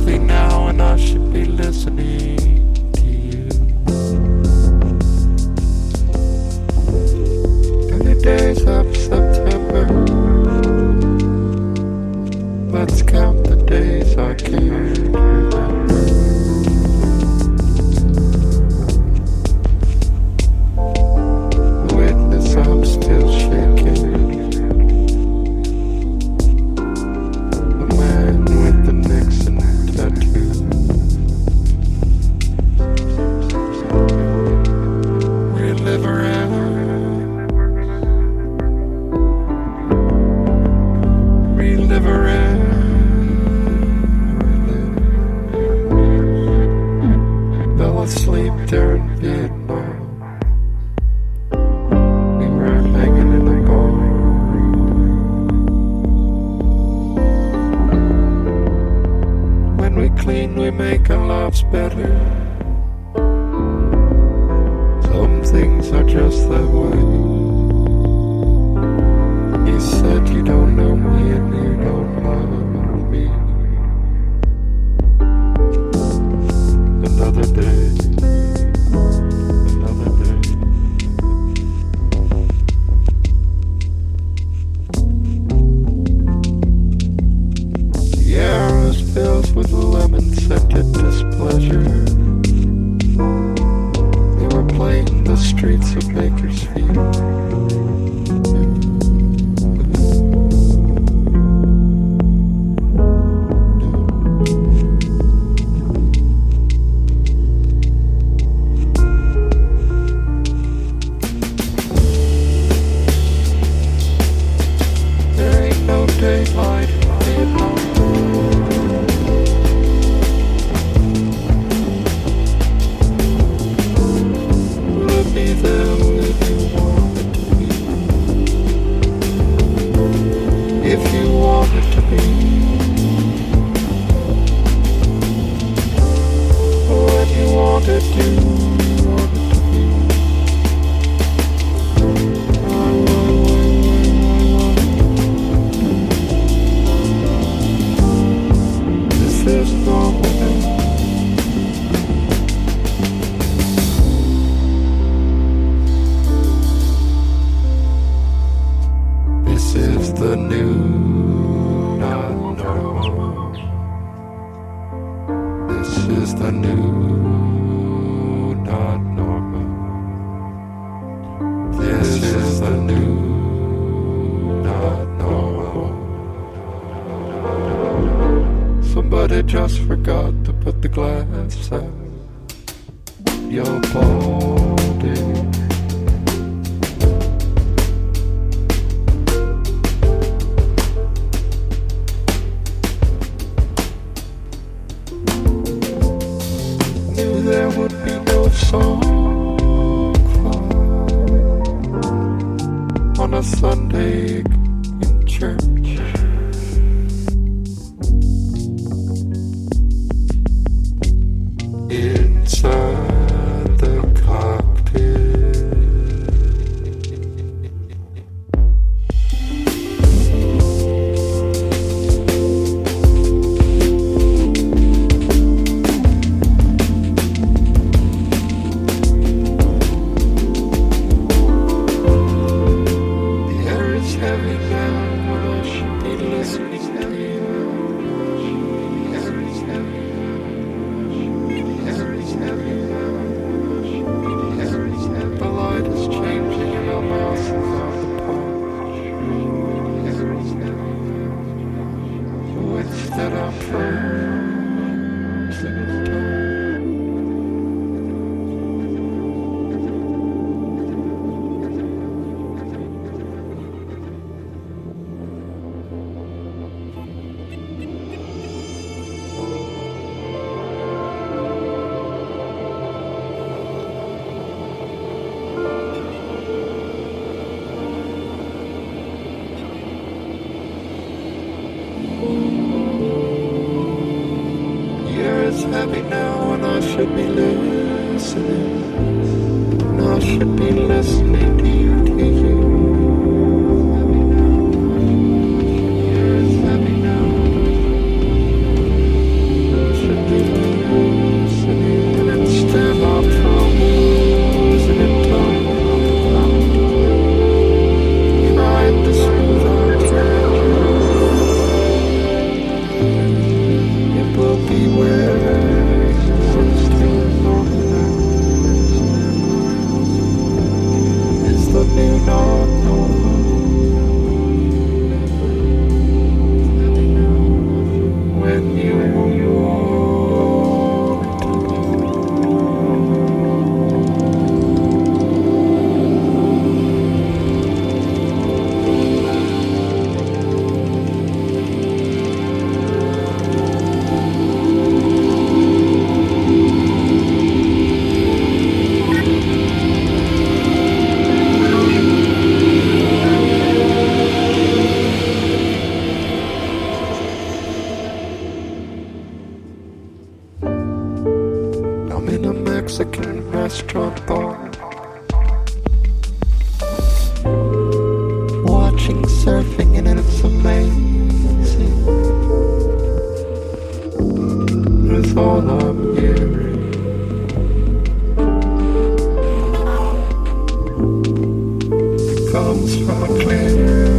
heavy now and I should be listening. Fell asleep there in Vietnam. We were hanging in the. When we clean, we make our lives better. Some things are just that way. Hey. just forgot to put the glass out your body. Knew there would be no song on a Sunday in church. is heavy now, and I should be listening. And I should be listening to you, to you. Mexican restaurant bar. Watching surfing and it's amazing. It's all I'm hearing. Comes from a clear.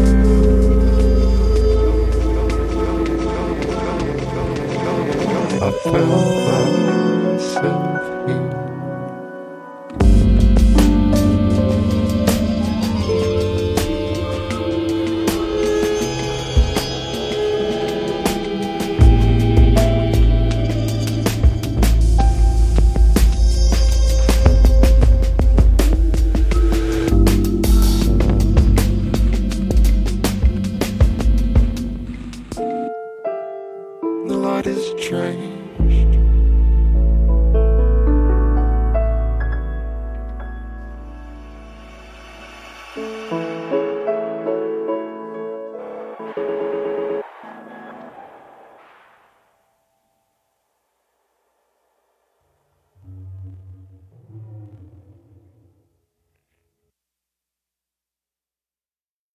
I hardest train.